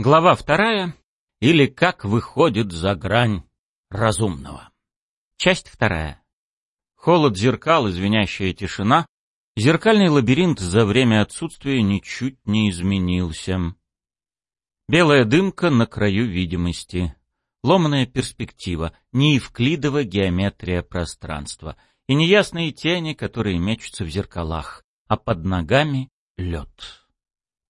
Глава вторая. Или как выходит за грань разумного. Часть вторая. Холод зеркал, извиняющая тишина. Зеркальный лабиринт за время отсутствия ничуть не изменился. Белая дымка на краю видимости. Ломаная перспектива, неевклидова геометрия пространства и неясные тени, которые мечутся в зеркалах, а под ногами — лед.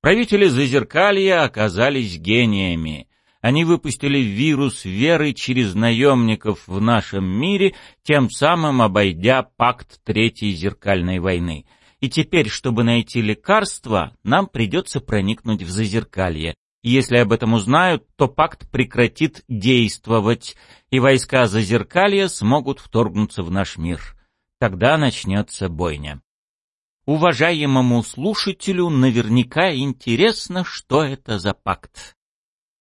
Правители Зазеркалья оказались гениями. Они выпустили вирус веры через наемников в нашем мире, тем самым обойдя пакт Третьей Зеркальной войны. И теперь, чтобы найти лекарство, нам придется проникнуть в Зазеркалье. Если об этом узнают, то пакт прекратит действовать, и войска Зазеркалья смогут вторгнуться в наш мир. Тогда начнется бойня. Уважаемому слушателю наверняка интересно, что это за пакт.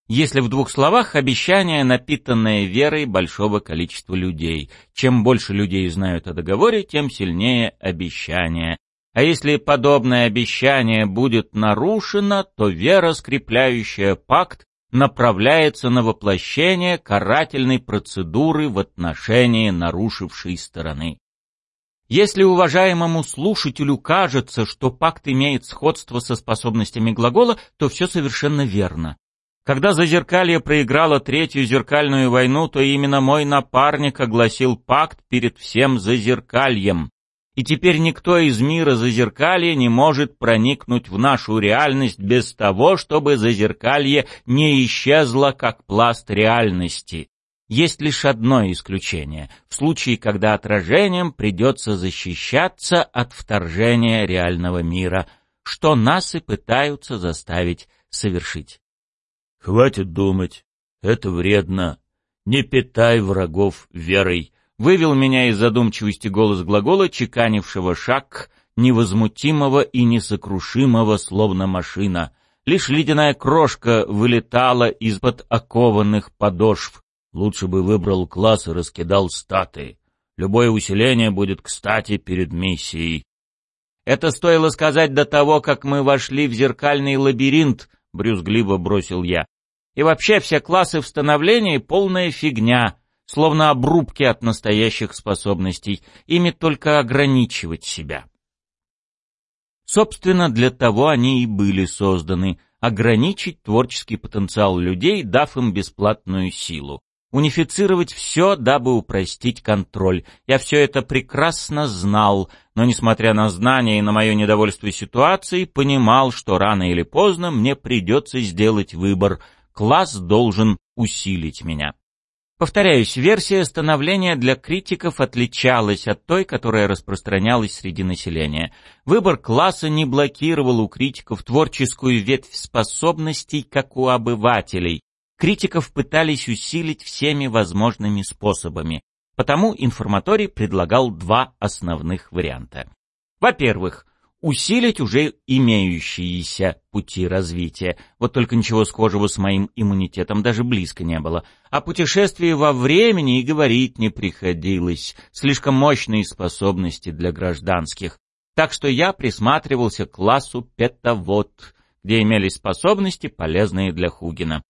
Если в двух словах, обещание, напитанное верой большого количества людей. Чем больше людей знают о договоре, тем сильнее обещание. А если подобное обещание будет нарушено, то вера, скрепляющая пакт, направляется на воплощение карательной процедуры в отношении нарушившей стороны. Если уважаемому слушателю кажется, что пакт имеет сходство со способностями глагола, то все совершенно верно. Когда Зазеркалье проиграло Третью зеркальную войну, то именно мой напарник огласил пакт перед всем Зазеркальем. И теперь никто из мира Зазеркалья не может проникнуть в нашу реальность без того, чтобы Зазеркалье не исчезло как пласт реальности. Есть лишь одно исключение — в случае, когда отражением придется защищаться от вторжения реального мира, что нас и пытаются заставить совершить. «Хватит думать, это вредно. Не питай врагов верой», — вывел меня из задумчивости голос глагола, чеканившего шаг, невозмутимого и несокрушимого, словно машина. Лишь ледяная крошка вылетала из-под окованных подошв, Лучше бы выбрал класс и раскидал статы. Любое усиление будет кстати перед миссией. Это стоило сказать до того, как мы вошли в зеркальный лабиринт, брюзгливо бросил я. И вообще все классы в становлении полная фигня, словно обрубки от настоящих способностей, ими только ограничивать себя. Собственно, для того они и были созданы — ограничить творческий потенциал людей, дав им бесплатную силу унифицировать все, дабы упростить контроль. Я все это прекрасно знал, но, несмотря на знания и на мое недовольство ситуацией, понимал, что рано или поздно мне придется сделать выбор. Класс должен усилить меня. Повторяюсь, версия становления для критиков отличалась от той, которая распространялась среди населения. Выбор класса не блокировал у критиков творческую ветвь способностей, как у обывателей, критиков пытались усилить всеми возможными способами. Потому информаторий предлагал два основных варианта. Во-первых, усилить уже имеющиеся пути развития. Вот только ничего схожего с моим иммунитетом даже близко не было. О путешествии во времени и говорить не приходилось. Слишком мощные способности для гражданских. Так что я присматривался к классу петовод, где имелись способности, полезные для Хугина.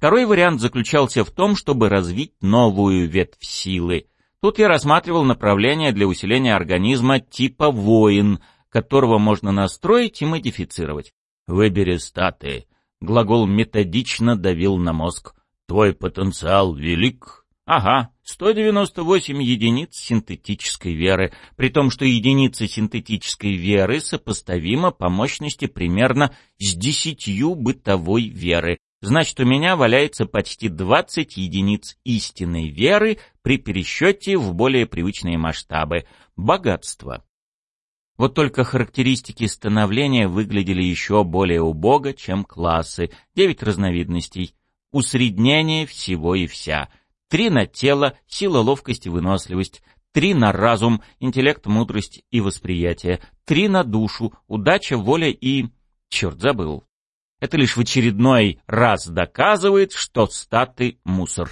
Второй вариант заключался в том, чтобы развить новую ветвь силы. Тут я рассматривал направление для усиления организма типа воин, которого можно настроить и модифицировать. Выбери статы. Глагол методично давил на мозг. Твой потенциал велик. Ага, 198 единиц синтетической веры, при том, что единица синтетической веры сопоставима по мощности примерно с десятью бытовой веры, значит у меня валяется почти 20 единиц истинной веры при пересчете в более привычные масштабы. Богатство. Вот только характеристики становления выглядели еще более убого, чем классы. Девять разновидностей. Усреднение всего и вся. Три на тело, сила, ловкость и выносливость. Три на разум, интеллект, мудрость и восприятие. Три на душу, удача, воля и... Черт, забыл. Это лишь в очередной раз доказывает, что статы — мусор.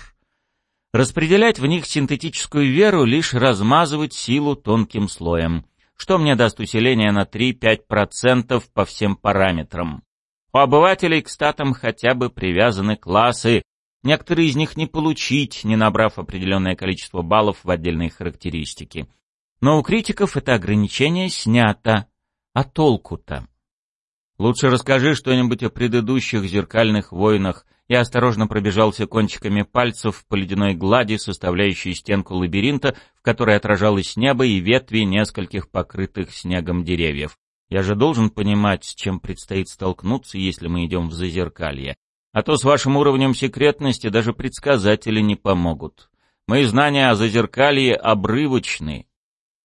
Распределять в них синтетическую веру, лишь размазывать силу тонким слоем. Что мне даст усиление на 3-5% по всем параметрам? У обывателей к статам хотя бы привязаны классы, некоторые из них не получить, не набрав определенное количество баллов в отдельные характеристики. Но у критиков это ограничение снято. А толку-то? Лучше расскажи что-нибудь о предыдущих зеркальных войнах. Я осторожно пробежался кончиками пальцев по ледяной глади, составляющей стенку лабиринта, в которой отражалось небо и ветви нескольких покрытых снегом деревьев. Я же должен понимать, с чем предстоит столкнуться, если мы идем в зазеркалье. А то с вашим уровнем секретности даже предсказатели не помогут. Мои знания о зазеркалье обрывочны.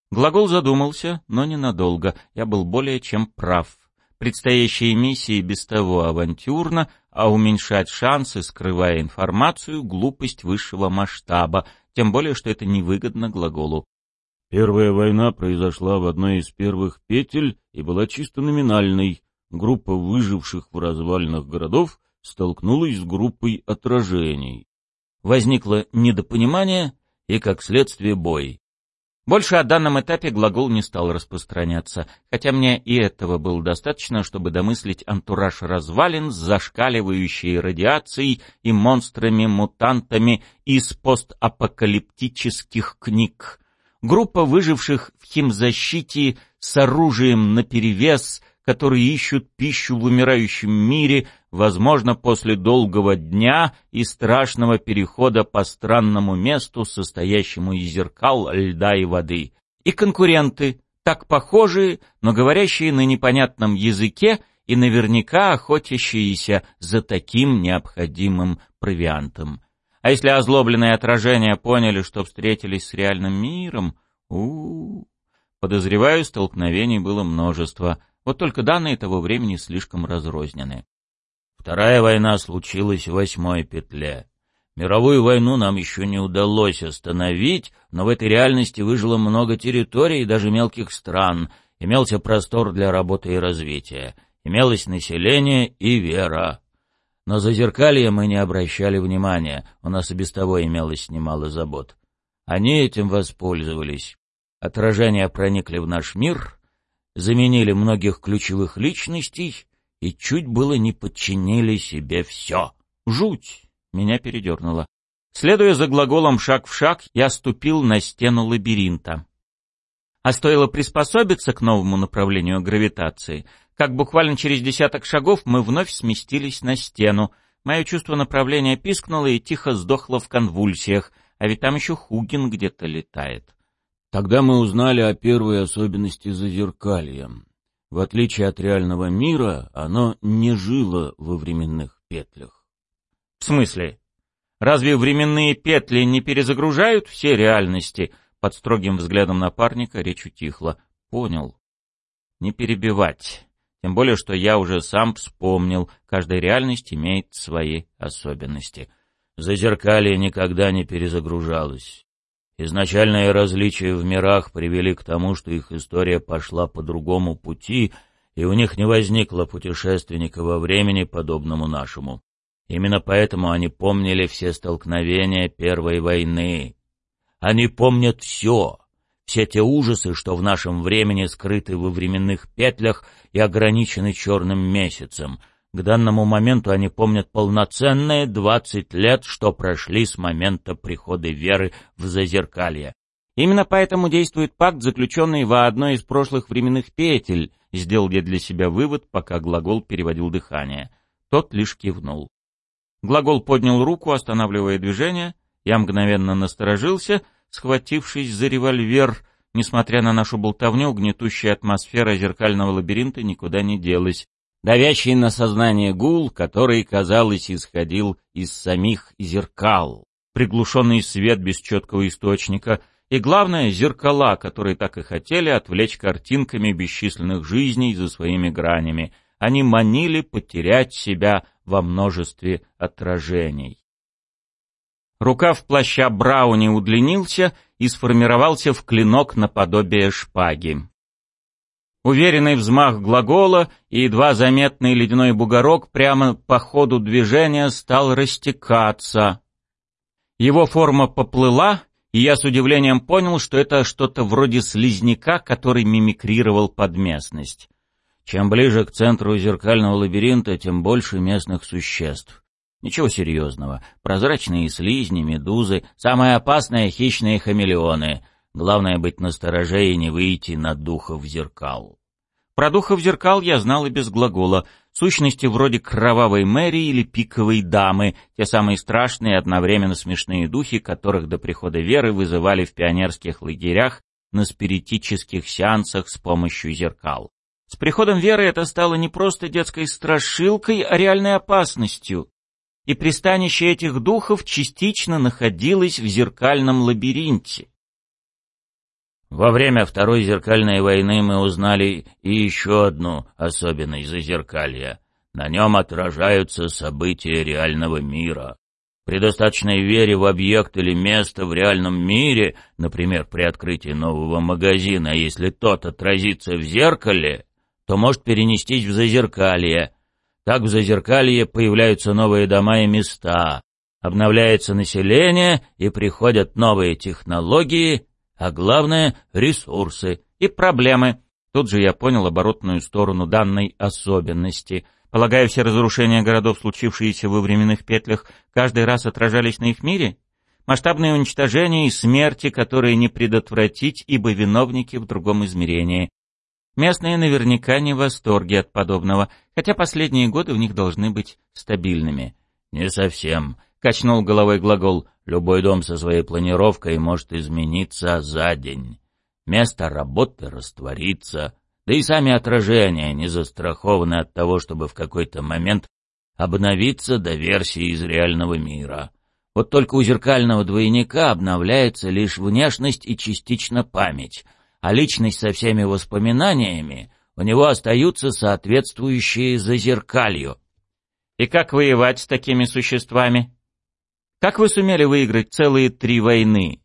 Глагол задумался, но ненадолго. Я был более чем прав. Предстоящая миссия без того авантюрна, а уменьшать шансы, скрывая информацию, глупость высшего масштаба, тем более, что это невыгодно глаголу. Первая война произошла в одной из первых петель и была чисто номинальной. Группа выживших в развалинах городов столкнулась с группой отражений. Возникло недопонимание и, как следствие, бой. Больше о данном этапе глагол не стал распространяться, хотя мне и этого было достаточно, чтобы домыслить антураж развалин с зашкаливающей радиацией и монстрами-мутантами из постапокалиптических книг. Группа выживших в химзащите с оружием наперевес — которые ищут пищу в умирающем мире, возможно, после долгого дня и страшного перехода по странному месту, состоящему из зеркал, льда и воды. И конкуренты, так похожие, но говорящие на непонятном языке и наверняка охотящиеся за таким необходимым провиантом. А если озлобленные отражения поняли, что встретились с реальным миром, у, -у, -у. Подозреваю, столкновений было множество — вот только данные того времени слишком разрознены. Вторая война случилась в восьмой петле. Мировую войну нам еще не удалось остановить, но в этой реальности выжило много территорий и даже мелких стран, имелся простор для работы и развития, имелось население и вера. Но за зеркалье мы не обращали внимания, у нас и без того имелось немало забот. Они этим воспользовались. Отражения проникли в наш мир, заменили многих ключевых личностей и чуть было не подчинили себе все. Жуть! Меня передернуло. Следуя за глаголом «шаг в шаг», я ступил на стену лабиринта. А стоило приспособиться к новому направлению гравитации, как буквально через десяток шагов мы вновь сместились на стену. Мое чувство направления пискнуло и тихо сдохло в конвульсиях, а ведь там еще Хугин где-то летает. Тогда мы узнали о первой особенности зазеркалья. В отличие от реального мира, оно не жило во временных петлях. В смысле? Разве временные петли не перезагружают все реальности? Под строгим взглядом напарника речь утихла. Понял. Не перебивать. Тем более, что я уже сам вспомнил, каждая реальность имеет свои особенности. Зазеркалье никогда не перезагружалось. Изначальные различия в мирах привели к тому, что их история пошла по другому пути, и у них не возникло путешественника во времени, подобному нашему. Именно поэтому они помнили все столкновения Первой войны. Они помнят все, все те ужасы, что в нашем времени скрыты во временных петлях и ограничены черным месяцем — к данному моменту они помнят полноценные двадцать лет, что прошли с момента прихода веры в Зазеркалье. Именно поэтому действует пакт, заключенный во одной из прошлых временных петель, сделал я для себя вывод, пока глагол переводил дыхание. Тот лишь кивнул. Глагол поднял руку, останавливая движение. Я мгновенно насторожился, схватившись за револьвер. Несмотря на нашу болтовню, гнетущая атмосфера зеркального лабиринта никуда не делась давящий на сознание гул, который, казалось, исходил из самих зеркал, приглушенный свет без четкого источника и, главное, зеркала, которые так и хотели отвлечь картинками бесчисленных жизней за своими гранями. Они манили потерять себя во множестве отражений. Рукав плаща Брауни удлинился и сформировался в клинок наподобие шпаги. Уверенный взмах глагола и едва заметный ледяной бугорок прямо по ходу движения стал растекаться. Его форма поплыла, и я с удивлением понял, что это что-то вроде слизняка, который мимикрировал под местность. Чем ближе к центру зеркального лабиринта, тем больше местных существ. Ничего серьезного. Прозрачные слизни, медузы, самые опасные хищные хамелеоны. Главное быть настороже и не выйти на духов зеркал. Про духов зеркал я знал и без глагола. Сущности вроде кровавой Мэри или пиковой дамы, те самые страшные одновременно смешные духи, которых до прихода веры вызывали в пионерских лагерях на спиритических сеансах с помощью зеркал. С приходом веры это стало не просто детской страшилкой, а реальной опасностью. И пристанище этих духов частично находилось в зеркальном лабиринте. Во время Второй зеркальной войны мы узнали и еще одну особенность зазеркалья. На нем отражаются события реального мира. При достаточной вере в объект или место в реальном мире, например, при открытии нового магазина, если тот отразится в зеркале, то может перенестись в зазеркалье. Так в зазеркалье появляются новые дома и места, обновляется население и приходят новые технологии, а главное — ресурсы и проблемы. Тут же я понял оборотную сторону данной особенности. Полагаю, все разрушения городов, случившиеся во временных петлях, каждый раз отражались на их мире? Масштабные уничтожения и смерти, которые не предотвратить, ибо виновники в другом измерении. Местные наверняка не в восторге от подобного, хотя последние годы у них должны быть стабильными. «Не совсем», — качнул головой глагол. Любой дом со своей планировкой может измениться за день. Место работы растворится, да и сами отражения не застрахованы от того, чтобы в какой-то момент обновиться до версии из реального мира. Вот только у зеркального двойника обновляется лишь внешность и частично память, а личность со всеми воспоминаниями у него остаются соответствующие зазеркалью. И как воевать с такими существами? Как вы сумели выиграть целые три войны?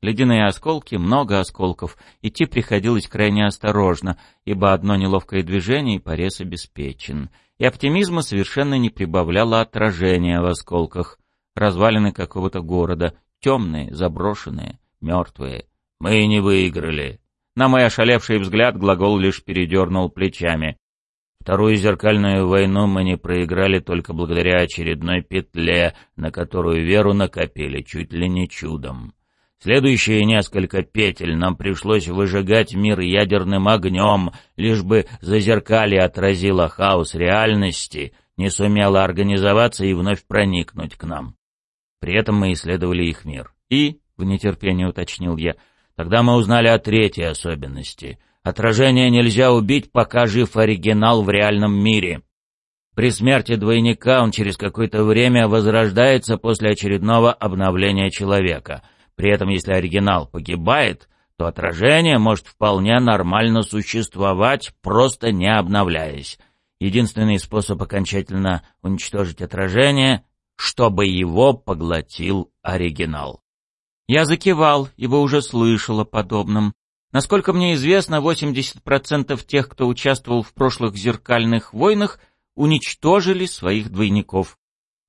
Ледяные осколки, много осколков. Идти приходилось крайне осторожно, ибо одно неловкое движение и порез обеспечен. И оптимизма совершенно не прибавляло отражения в осколках. Развалины какого-то города, темные, заброшенные, мертвые. Мы не выиграли. На мой ошалевший взгляд глагол лишь передернул плечами. Вторую зеркальную войну мы не проиграли только благодаря очередной петле, на которую веру накопили чуть ли не чудом. Следующие несколько петель нам пришлось выжигать мир ядерным огнем, лишь бы зазеркалье отразило хаос реальности, не сумело организоваться и вновь проникнуть к нам. При этом мы исследовали их мир. И, в нетерпении уточнил я, тогда мы узнали о третьей особенности — Отражение нельзя убить, пока жив оригинал в реальном мире. При смерти двойника он через какое-то время возрождается после очередного обновления человека. При этом, если оригинал погибает, то отражение может вполне нормально существовать, просто не обновляясь. Единственный способ окончательно уничтожить отражение — чтобы его поглотил оригинал. Я закивал, ибо уже слышал о подобном. Насколько мне известно, 80% тех, кто участвовал в прошлых зеркальных войнах, уничтожили своих двойников.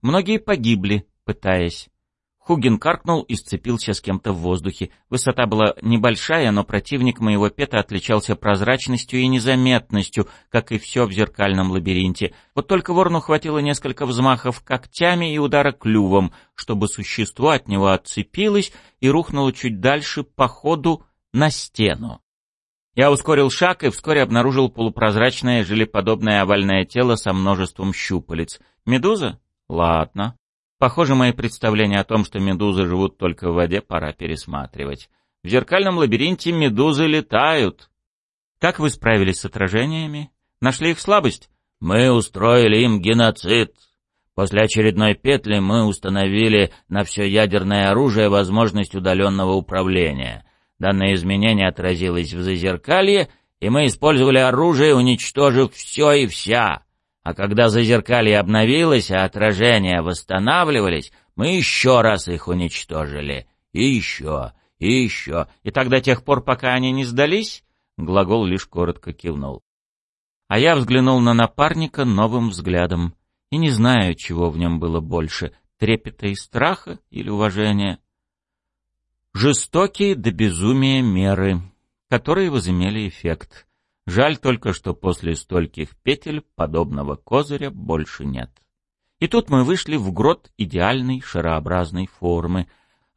Многие погибли, пытаясь. Хугин каркнул и сцепился с кем-то в воздухе. Высота была небольшая, но противник моего пета отличался прозрачностью и незаметностью, как и все в зеркальном лабиринте. Вот только ворону хватило несколько взмахов когтями и удара клювом, чтобы существо от него отцепилось и рухнуло чуть дальше по ходу, на стену. Я ускорил шаг и вскоре обнаружил полупрозрачное желеподобное овальное тело со множеством щупалец. Медуза? Ладно. Похоже, мои представления о том, что медузы живут только в воде, пора пересматривать. В зеркальном лабиринте медузы летают. Как вы справились с отражениями? Нашли их слабость? Мы устроили им геноцид. После очередной петли мы установили на все ядерное оружие возможность удаленного управления — Данное изменение отразилось в зазеркалье, и мы использовали оружие, уничтожив все и вся. А когда зазеркалье обновилось, а отражения восстанавливались, мы еще раз их уничтожили. И еще, и еще. И так до тех пор, пока они не сдались? Глагол лишь коротко кивнул. А я взглянул на напарника новым взглядом. И не знаю, чего в нем было больше — трепета и страха или уважения. Жестокие до безумия меры, которые возымели эффект. Жаль только, что после стольких петель подобного козыря больше нет. И тут мы вышли в грот идеальной шарообразной формы.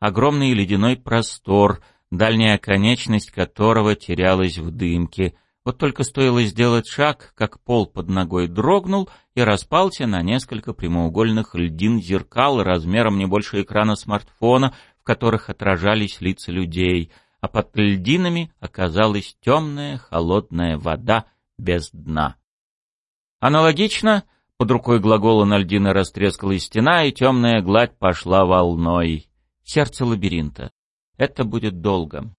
Огромный ледяной простор, дальняя конечность которого терялась в дымке. Вот только стоило сделать шаг, как пол под ногой дрогнул и распался на несколько прямоугольных льдин зеркал размером не больше экрана смартфона, которых отражались лица людей — а под льдинами оказалась темная холодная вода без дна. Аналогично, под рукой глагола на льдины растрескалась стена, и темная гладь пошла волной. Сердце лабиринта. Это будет долго.